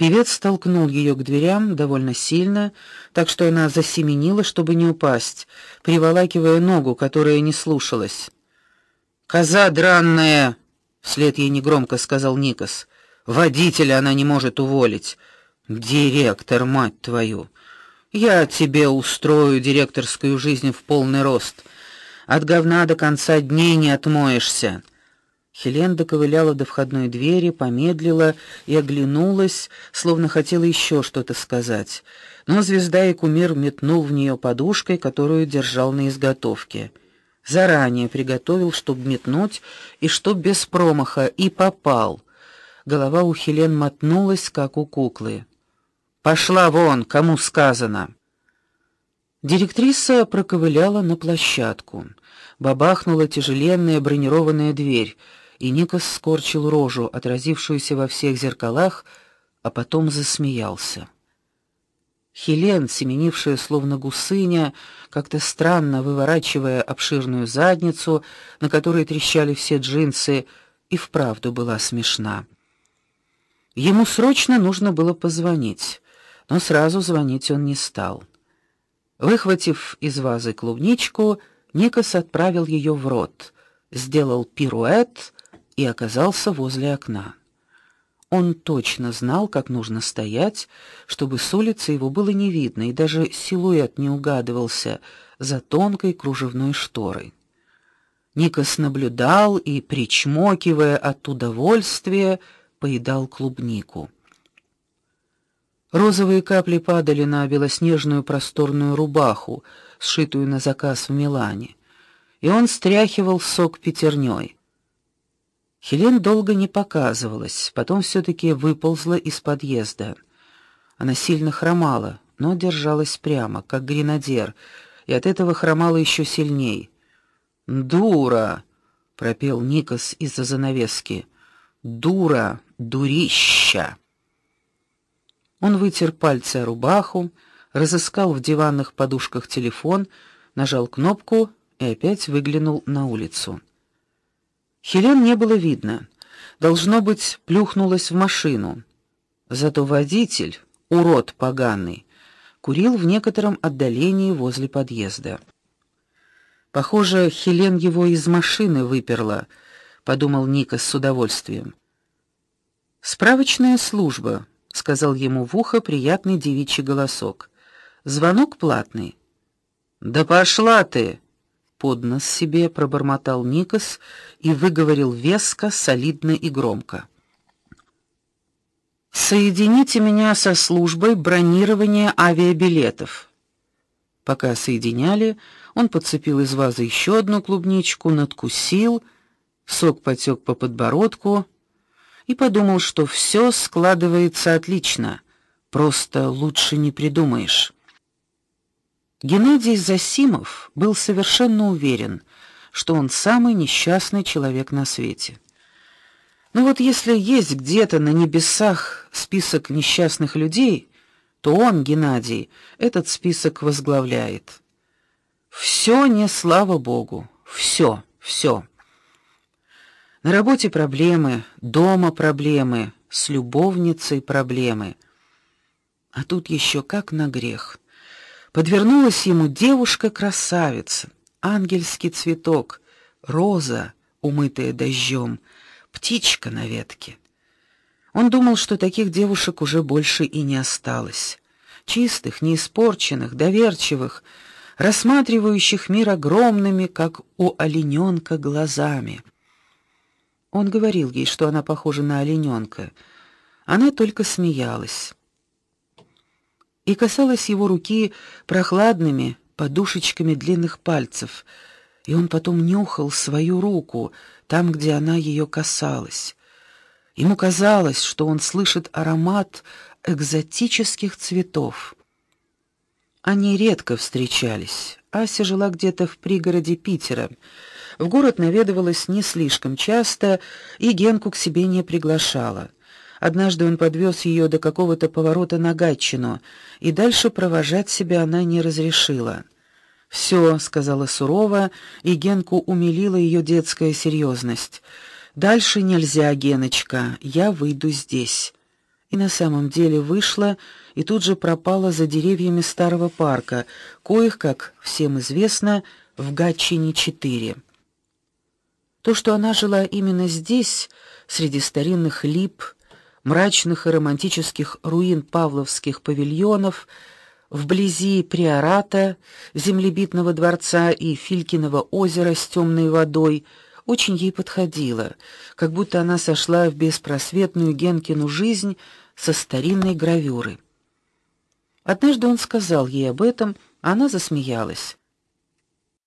Певец толкнул ее к дверям довольно сильно, так что она засеменила, чтобы не упасть, приволакивая ногу, которая не слушалась. "Коза дранная", вслед ей негромко сказал Никос. "Водителя она не может уволить. Директор, мать твою. Я тебе устрою директорскую жизнь в полный рост. От говна до конца дней не отмоешься". Хелен доковыляла до входной двери, помедлила и оглянулась, словно хотела еще что-то сказать. Но звезда и кумир метнул в нее подушкой, которую держал на изготовке. Заранее приготовил, чтобы метнуть, и чтоб без промаха, и попал. Голова у Хелен мотнулась, как у куклы. Пошла вон, кому сказано. Директриса проковыляла на площадку. Бабахнула тяжеленная бронированная дверь и Никос скорчил рожу, отразившуюся во всех зеркалах, а потом засмеялся. Хелен, семенившая словно гусыня, как-то странно выворачивая обширную задницу, на которой трещали все джинсы, и вправду была смешна. Ему срочно нужно было позвонить, но сразу звонить он не стал. Выхватив из вазы клубничку, Никос отправил ее в рот, сделал пируэт и оказался возле окна. Он точно знал, как нужно стоять, чтобы с улицы его было не видно, и даже силуэт не угадывался за тонкой кружевной шторой. Никос наблюдал и причмокивая от удовольствия, поедал клубнику. Розовые капли падали на белоснежную просторную рубаху, сшитую на заказ в Милане, и он стряхивал сок пятерней. Хелен долго не показывалась, потом все таки выползла из подъезда. Она сильно хромала, но держалась прямо, как гренадер, и от этого хромала еще сильней. "Дура", пропел Никос из-за занавески. "Дура, дурища". Он вытер пальцы о рубаху, разыскал в диванных подушках телефон, нажал кнопку и опять выглянул на улицу. Хелен не было видно. Должно быть, плюхнулась в машину. Зато водитель, урод поганый, курил в некотором отдалении возле подъезда. Похоже, Хелен его из машины выперла, подумал Ника с удовольствием. Справочная служба, сказал ему в ухо приятный девичий голосок. Звонок платный. Да пошла ты, под нос себе пробормотал Никос и выговорил веско, солидно и громко. Соедините меня со службой бронирования авиабилетов. Пока соединяли, он подцепил из вазы еще одну клубничку, надкусил, сок потек по подбородку и подумал, что все складывается отлично. Просто лучше не придумаешь. Геннадий Засимов был совершенно уверен, что он самый несчастный человек на свете. Но вот если есть где-то на небесах список несчастных людей, то он, Геннадий, этот список возглавляет. Все не слава богу, все, все. На работе проблемы, дома проблемы, с любовницей проблемы. А тут еще как на грех подвернулась ему девушка-красавица, ангельский цветок, роза, умытая дождем, птичка на ветке. Он думал, что таких девушек уже больше и не осталось. Чистых, неиспорченных, доверчивых, рассматривающих мир огромными, как у олененка, глазами. Он говорил ей, что она похожа на олененка. Она только смеялась и касалась его руки прохладными подушечками длинных пальцев, и он потом нюхал свою руку там, где она ее касалась. Ему казалось, что он слышит аромат экзотических цветов. Они редко встречались. Ася жила где-то в пригороде Питера. В город наведывалась не слишком часто и Генку к себе не приглашала. Однажды он подвез ее до какого-то поворота на Гатчину, и дальше провожать себя она не разрешила. «Все», — сказала сурово, и Генку умилила ее детская серьезность. Дальше нельзя, Геночка. Я выйду здесь. И на самом деле вышла и тут же пропала за деревьями старого парка, коих, как всем известно, в Гатчине-4. То, что она жила именно здесь, среди старинных лип, мрачных и романтических руин павловских павильонов, вблизи приората, землебитного дворца и Филькиного озера с темной водой, очень ей подходило, как будто она сошла в беспросветную Генкину жизнь со старинной гравюры. Однажды он сказал ей об этом, а она засмеялась.